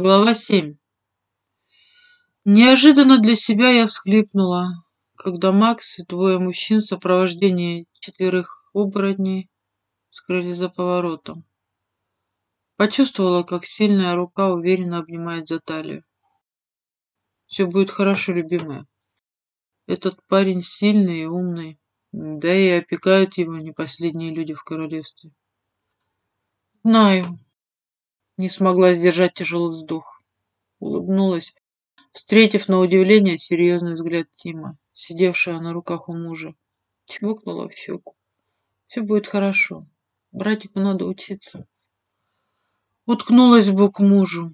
Глава 7. Неожиданно для себя я всхлипнула, когда Макс и двое мужчин в сопровождении четверых оборотней скрылись за поворотом. Почувствовала, как сильная рука уверенно обнимает за талию. Все будет хорошо, любимая. Этот парень сильный и умный, да и опекают его не последние люди в королевстве. Знаю. Не смогла сдержать тяжелый вздох. Улыбнулась, встретив на удивление серьезный взгляд Тима, сидевшего на руках у мужа. Чмокнула в щеку. Все будет хорошо. Братику надо учиться. Уткнулась в бок мужу.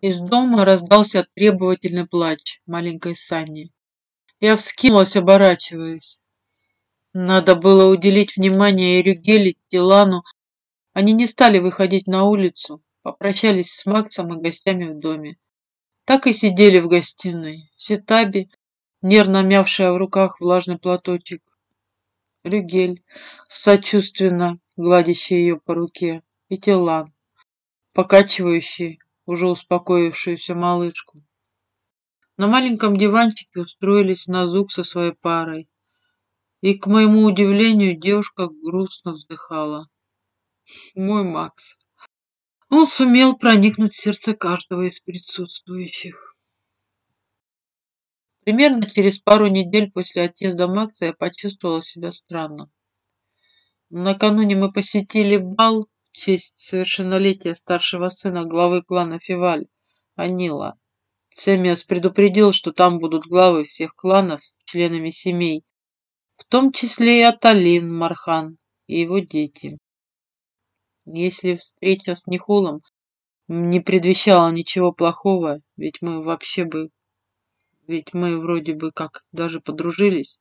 Из дома раздался требовательный плач маленькой Сани. Я вскинулась, оборачиваясь. Надо было уделить внимание Эрюгеле, Тилану. Они не стали выходить на улицу, попрощались с Максом и гостями в доме. Так и сидели в гостиной. Ситаби, нервно мявшая в руках влажный платочек. Рюгель, сочувственно гладящий ее по руке и Тилан, покачивающий уже успокоившуюся малышку. На маленьком диванчике устроились Назук со своей парой. И, к моему удивлению, девушка грустно вздыхала. Мой Макс. Он сумел проникнуть в сердце каждого из присутствующих. Примерно через пару недель после отъезда Макса я почувствовала себя странно. Накануне мы посетили бал в честь совершеннолетия старшего сына главы клана Фиваль, Анила. Семиас предупредил, что там будут главы всех кланов с членами семей, в том числе и Аталин Мархан и его дети. Если встреча с Нихулом не предвещала ничего плохого, ведь мы вообще бы, ведь мы вроде бы как даже подружились,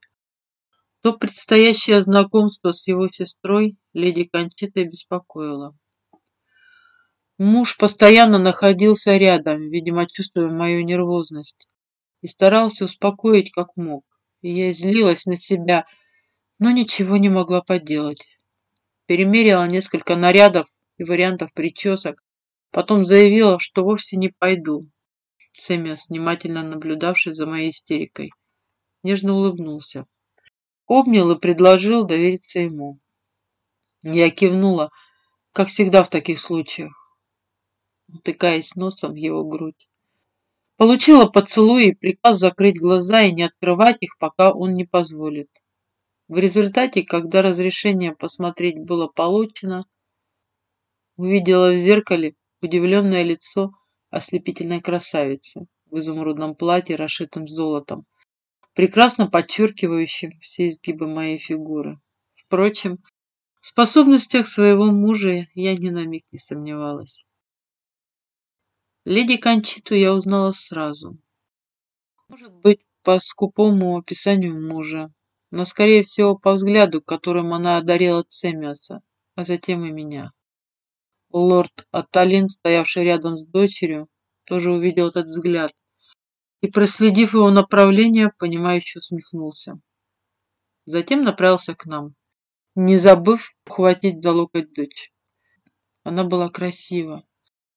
то предстоящее знакомство с его сестрой леди Кончитой беспокоило. Муж постоянно находился рядом, видимо, чувствуя мою нервозность, и старался успокоить как мог. И я злилась на себя, но ничего не могла поделать. Перемерила несколько нарядов и вариантов причесок, потом заявила, что вовсе не пойду. Сэмиас, внимательно наблюдавший за моей истерикой, нежно улыбнулся обнял и предложил довериться ему. Я кивнула, как всегда в таких случаях, утыкаясь носом в его грудь. Получила поцелуй и приказ закрыть глаза и не открывать их, пока он не позволит. В результате, когда разрешение посмотреть было получено, увидела в зеркале удивленное лицо ослепительной красавицы в изумрудном платье, расшитом золотом, прекрасно подчеркивающим все изгибы моей фигуры. Впрочем, в способностях своего мужа я ни на миг не сомневалась. Леди Кончиту я узнала сразу. Может быть, по скупому описанию мужа, но, скорее всего, по взгляду, которым она одарила Цемиаса, а затем и меня. Лорд Аталин, стоявший рядом с дочерью, тоже увидел этот взгляд, и, проследив его направление, понимающе усмехнулся. Затем направился к нам, не забыв ухватить за локоть дочь. Она была красива,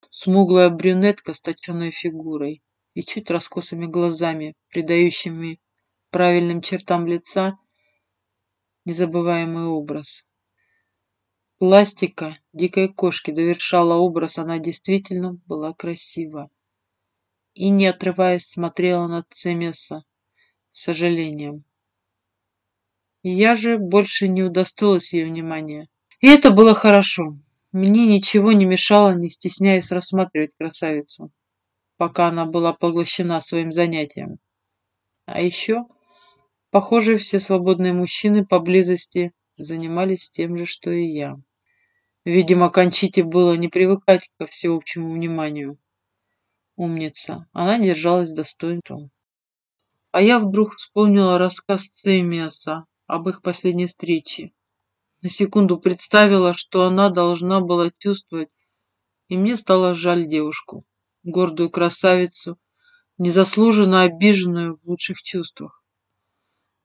смуглая брюнетка с точенной фигурой и чуть раскосыми глазами, придающими правильным чертам лица незабываемый образ. Пластика дикой кошки довершала образ, она действительно была красива и, не отрываясь, смотрела на Цемеса с сожалением. Я же больше не удостоилась ее внимания. И это было хорошо. Мне ничего не мешало, не стесняясь рассматривать красавицу, пока она была поглощена своим занятием. А еще, похоже, все свободные мужчины поблизости занимались тем же, что и я. Видимо, Кончите было не привыкать ко всеобщему вниманию. Умница. Она держалась достоинством. А я вдруг вспомнила рассказ Цемиаса об их последней встрече. На секунду представила, что она должна была чувствовать, и мне стало жаль девушку, гордую красавицу, незаслуженно обиженную в лучших чувствах.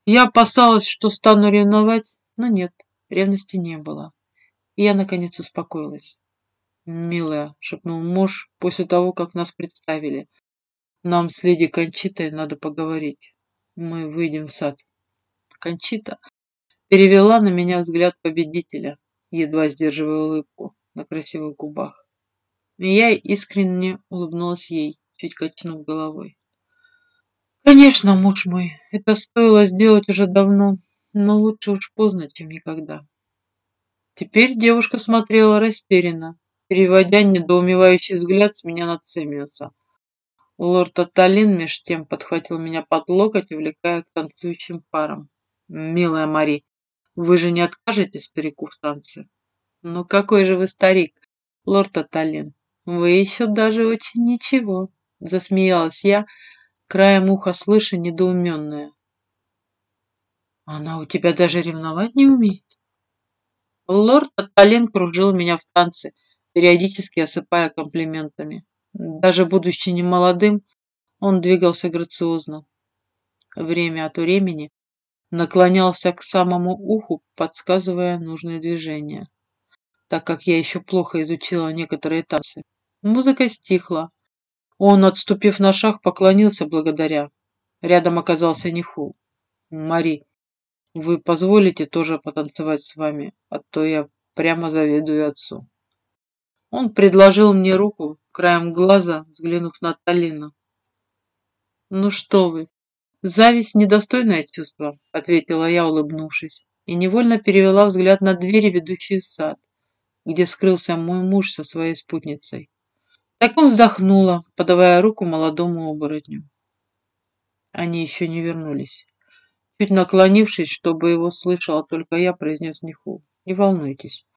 Я опасалась, что стану ревновать, но нет, ревности не было. И я, наконец, успокоилась. «Милая», — шепнул муж после того, как нас представили, — «нам с леди Кончитой надо поговорить. Мы выйдем в сад». Кончита перевела на меня взгляд победителя, едва сдерживая улыбку на красивых губах. И я искренне улыбнулась ей, чуть качнув головой. «Конечно, муж мой, это стоило сделать уже давно, но лучше уж поздно, чем никогда». Теперь девушка смотрела растерянно, переводя недоумевающий взгляд с меня на Цемиуса. Лорд Аталин меж тем подхватил меня под локоть, увлекая к танцующим парам. «Милая Мари, вы же не откажете старику в танце?» «Ну какой же вы старик, лорд Аталин? Вы еще даже очень ничего», — засмеялась я, краем уха слыша недоуменная. «Она у тебя даже ревновать не умеет?» Лорд Аталин кружил меня в танце, периодически осыпая комплиментами. Даже будучи немолодым, он двигался грациозно. Время от времени наклонялся к самому уху, подсказывая нужные движения, так как я еще плохо изучила некоторые танцы. Музыка стихла. Он, отступив на шаг, поклонился благодаря. Рядом оказался Ниху. «Мари, вы позволите тоже потанцевать с вами, а то я прямо завидую отцу». Он предложил мне руку, краем глаза взглянув на Талину. «Ну что вы, зависть — недостойное чувство», — ответила я, улыбнувшись, и невольно перевела взгляд на двери, ведущие в сад, где скрылся мой муж со своей спутницей. Так он вздохнула, подавая руку молодому оборотню. Они еще не вернулись. Чуть наклонившись, чтобы его слышала только я, произнес Ниху. «Не волнуйтесь.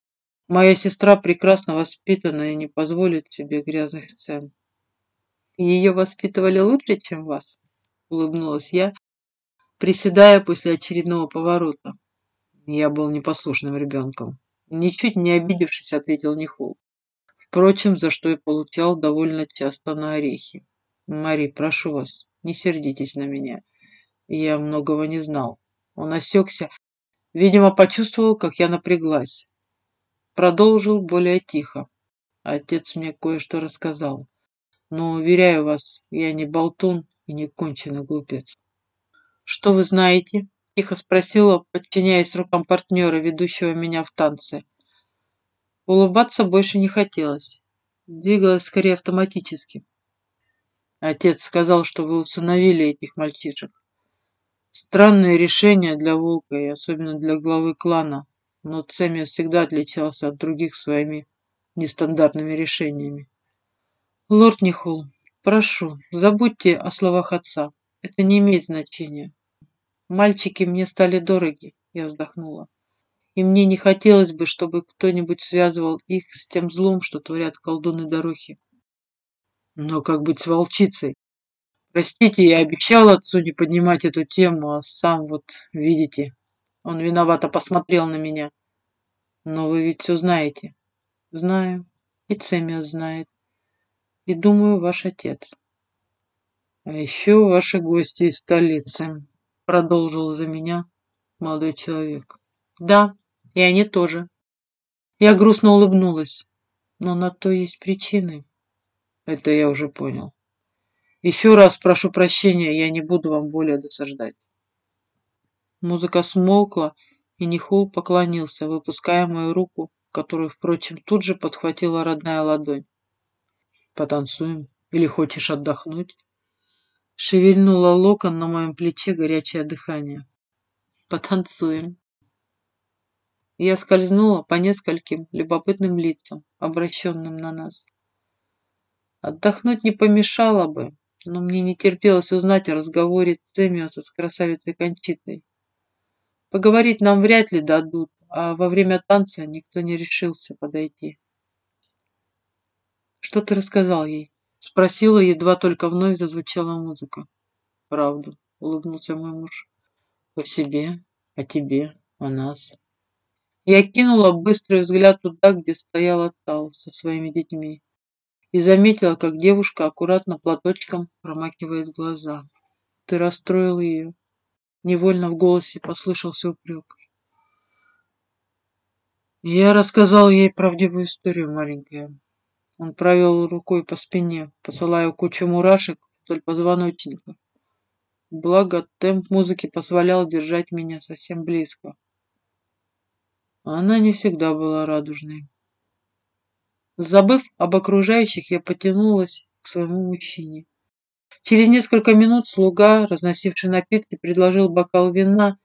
Моя сестра прекрасно воспитана и не позволит себе грязных сцен. Ее воспитывали лучше, чем вас? Улыбнулась я, приседая после очередного поворота. Я был непослушным ребенком. Ничуть не обидевшись, ответил Нихул. Впрочем, за что и получал довольно часто на орехи. Мари, прошу вас, не сердитесь на меня. Я многого не знал. Он осекся, видимо, почувствовал, как я напряглась. Продолжил более тихо. Отец мне кое-что рассказал. Но, уверяю вас, я не болтун и не конченый глупец. «Что вы знаете?» — тихо спросила, подчиняясь рукам партнера, ведущего меня в танце. Улыбаться больше не хотелось. Двигалась скорее автоматически. Отец сказал, что вы усыновили этих мальчишек. Странное решение для волка и особенно для главы клана но Цемия всегда отличался от других своими нестандартными решениями. «Лорд Нихул, прошу, забудьте о словах отца. Это не имеет значения. Мальчики мне стали дороги», — я вздохнула. «И мне не хотелось бы, чтобы кто-нибудь связывал их с тем злом, что творят колдуны Дорохи». «Но как быть с волчицей? Простите, я обещал отцу не поднимать эту тему, а сам вот, видите...» Он виновато посмотрел на меня. Но вы ведь все знаете. Знаю. И Цемиас знает. И думаю, ваш отец. А еще ваши гости из столицы, продолжил за меня молодой человек. Да, и они тоже. Я грустно улыбнулась. Но на то есть причины. Это я уже понял. Еще раз прошу прощения, я не буду вам более досаждать. Музыка смолкла, и Нихул поклонился, выпуская мою руку, которую, впрочем, тут же подхватила родная ладонь. «Потанцуем? Или хочешь отдохнуть?» Шевельнула локон на моем плече горячее дыхание. «Потанцуем». Я скользнула по нескольким любопытным лицам, обращенным на нас. Отдохнуть не помешало бы, но мне не терпелось узнать о разговоре Цемиоса с красавицей Кончитой. Поговорить нам вряд ли дадут, а во время танца никто не решился подойти. «Что ты рассказал ей?» Спросила, едва только вновь зазвучала музыка. «Правду», — улыбнулся мой муж. «О себе, о тебе, о нас». Я кинула быстрый взгляд туда, где стояла Тау со своими детьми, и заметила, как девушка аккуратно платочком промакивает глаза. «Ты расстроил ее», Невольно в голосе послышался упрек. Я рассказал ей правдивую историю, маленькая. Он провел рукой по спине, посылая кучу мурашек вдоль позвоночника. Благо, темп музыки позволял держать меня совсем близко. Она не всегда была радужной. Забыв об окружающих, я потянулась к своему мужчине. Через несколько минут слуга, разносивший напитки, предложил бокал вина.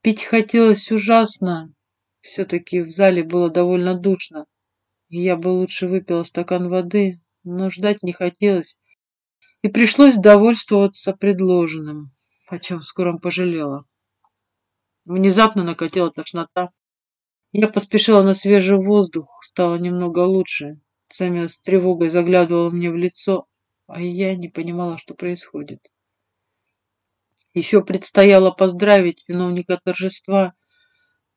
Пить хотелось ужасно. Все-таки в зале было довольно душно. Я бы лучше выпила стакан воды, но ждать не хотелось. И пришлось довольствоваться предложенным, о чем скоро пожалела. Внезапно накатила тошнота. Я поспешила на свежий воздух, стало немного лучше. Сэмми с тревогой заглядывала мне в лицо, а я не понимала, что происходит. Еще предстояло поздравить виновника торжества.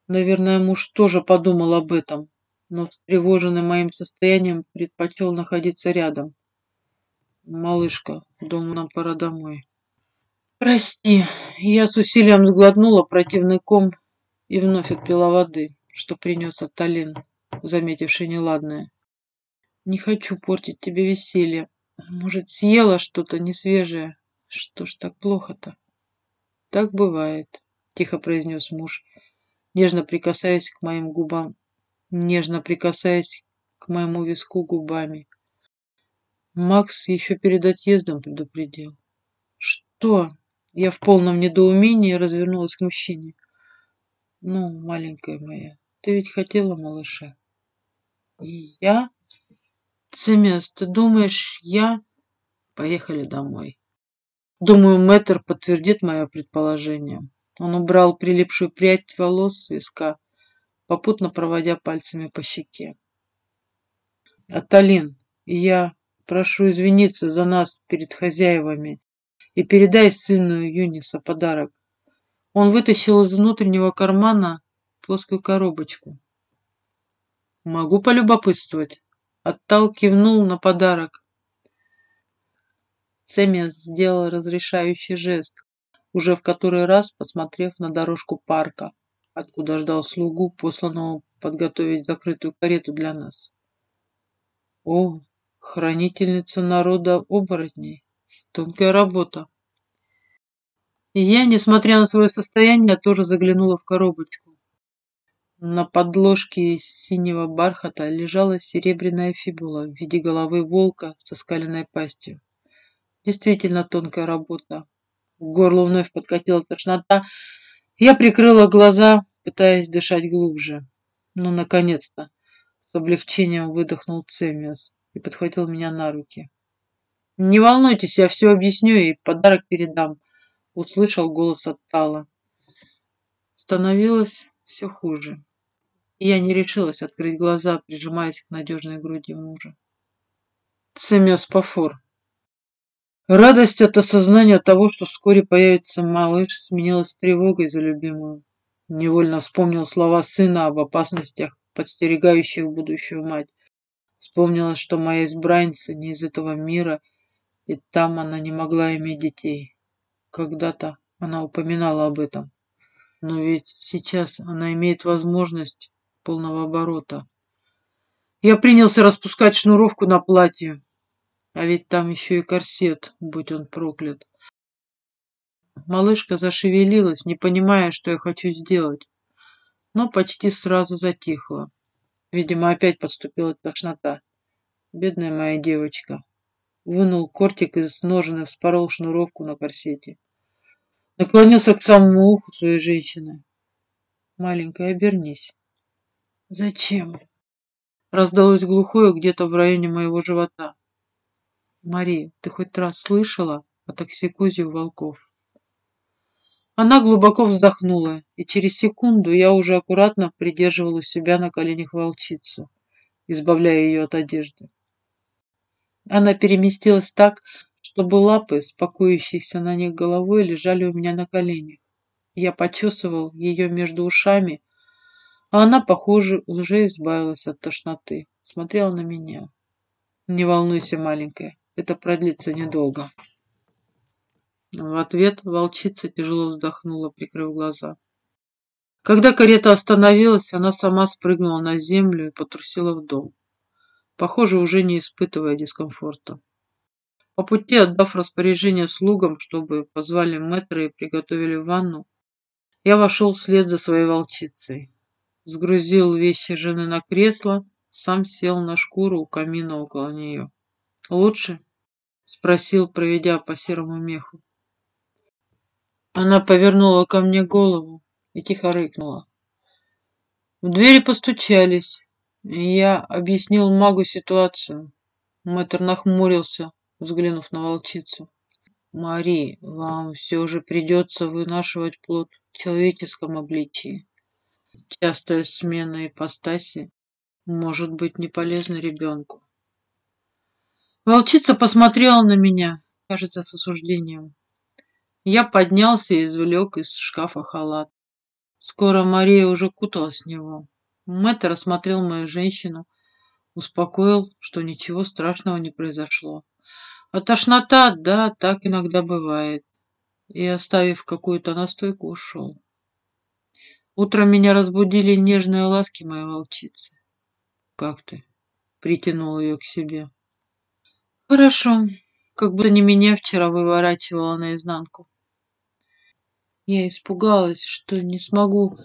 Наверное, муж тоже подумал об этом, но встревоженный моим состоянием предпочел находиться рядом. «Малышка, дома нам пора домой». «Прости», я с усилием сглотнула противный ком и вновь отпила воды что принес Аталин, заметивший неладное. Не хочу портить тебе веселье. Может, съела что-то несвежее? Что ж так плохо-то? Так бывает, тихо произнес муж, нежно прикасаясь к моим губам, нежно прикасаясь к моему виску губами. Макс еще перед отъездом предупредил. Что? Я в полном недоумении развернулась к мужчине. Ну, маленькая моя, ты ведь хотела малыша. И я? Цемес, ты думаешь, я? Поехали домой. Думаю, мэтр подтвердит мое предположение. Он убрал прилипшую прядь волос с виска, попутно проводя пальцами по щеке. Аталин, я прошу извиниться за нас перед хозяевами и передай сыну Юниса подарок. Он вытащил из внутреннего кармана плоскую коробочку. «Могу полюбопытствовать?» Оттал кивнул на подарок. Сэмми сделал разрешающий жест, уже в который раз посмотрев на дорожку парка, откуда ждал слугу, посланного подготовить закрытую карету для нас. О, хранительница народа оборотней. Тонкая работа. И я, несмотря на свое состояние, тоже заглянула в коробочку. На подложке из синего бархата лежала серебряная фибула в виде головы волка со скаленной пастью. Действительно тонкая работа. В горло вновь подкатила тошнота. Я прикрыла глаза, пытаясь дышать глубже. Ну, наконец-то! С облегчением выдохнул Цемиас и подхватил меня на руки. «Не волнуйтесь, я все объясню и подарок передам», — услышал голос от Тала. Становилось все хуже я не решилась открыть глаза, прижимаясь к надежной груди мужа. Цемиоспофор. Радость от осознания того, что вскоре появится малыш, сменилась тревогой за любимую. Невольно вспомнил слова сына об опасностях, подстерегающих будущую мать. Вспомнила, что моя избранница не из этого мира, и там она не могла иметь детей. Когда-то она упоминала об этом. Но ведь сейчас она имеет возможность полного оборота. Я принялся распускать шнуровку на платье. А ведь там еще и корсет, будь он проклят. Малышка зашевелилась, не понимая, что я хочу сделать, но почти сразу затихла. Видимо, опять подступила тошнота. Бедная моя девочка. Вынул кортик из ножен и вспорол шнуровку на корсете. Наклонился к самому уху своей женщины. Маленькая, обернись. «Зачем?» Раздалось глухое где-то в районе моего живота. «Мари, ты хоть раз слышала о токсикозе у волков?» Она глубоко вздохнула, и через секунду я уже аккуратно придерживала у себя на коленях волчицу, избавляя ее от одежды. Она переместилась так, чтобы лапы, спокоящиеся на них головой, лежали у меня на коленях. Я почесывал ее между ушами, а она, похоже, уже избавилась от тошноты. Смотрела на меня. Не волнуйся, маленькая, это продлится недолго. В ответ волчица тяжело вздохнула, прикрыв глаза. Когда карета остановилась, она сама спрыгнула на землю и потрусила в дом. похоже, уже не испытывая дискомфорта. По пути, отдав распоряжение слугам, чтобы позвали мэтра и приготовили ванну, я вошел вслед за своей волчицей. Сгрузил вещи жены на кресло, сам сел на шкуру у камина около нее. «Лучше?» — спросил, проведя по серому меху. Она повернула ко мне голову и тихо рыкнула. В двери постучались, я объяснил магу ситуацию. Мэтр нахмурился, взглянув на волчицу. «Мари, вам все же придется вынашивать плод в человеческом обличии. Частая смена ипостаси может быть не полезна ребенку». Волчица посмотрела на меня, кажется, с осуждением. Я поднялся и извлек из шкафа халат. Скоро Мария уже куталась в него. Мэтр осмотрел мою женщину, успокоил, что ничего страшного не произошло. А тошнота, да, так иногда бывает. И, оставив какую-то настойку, ушел. Утром меня разбудили нежные ласки моей волчицы. «Как ты?» — притянул ее к себе. «Хорошо, как будто не меня вчера выворачивала наизнанку». Я испугалась, что не смогу.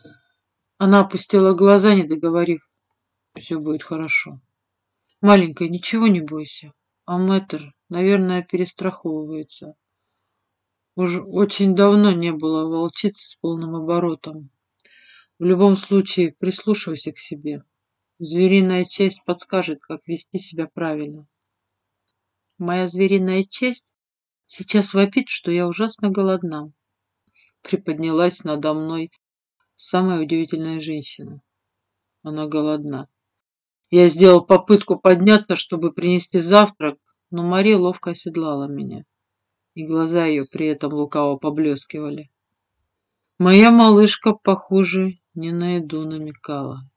Она опустила глаза, не договорив. Все будет хорошо. Маленькая, ничего не бойся. А мэтр, наверное, перестраховывается. Уж очень давно не было волчицы с полным оборотом. В любом случае, прислушивайся к себе. Звериная часть подскажет, как вести себя правильно. Моя звериная часть сейчас вопит, что я ужасно голодна приподнялась надо мной самая удивительная женщина. Она голодна. Я сделал попытку подняться, чтобы принести завтрак, но Мария ловко оседлала меня, и глаза ее при этом лукаво поблескивали. Моя малышка, похоже, не на еду намекала.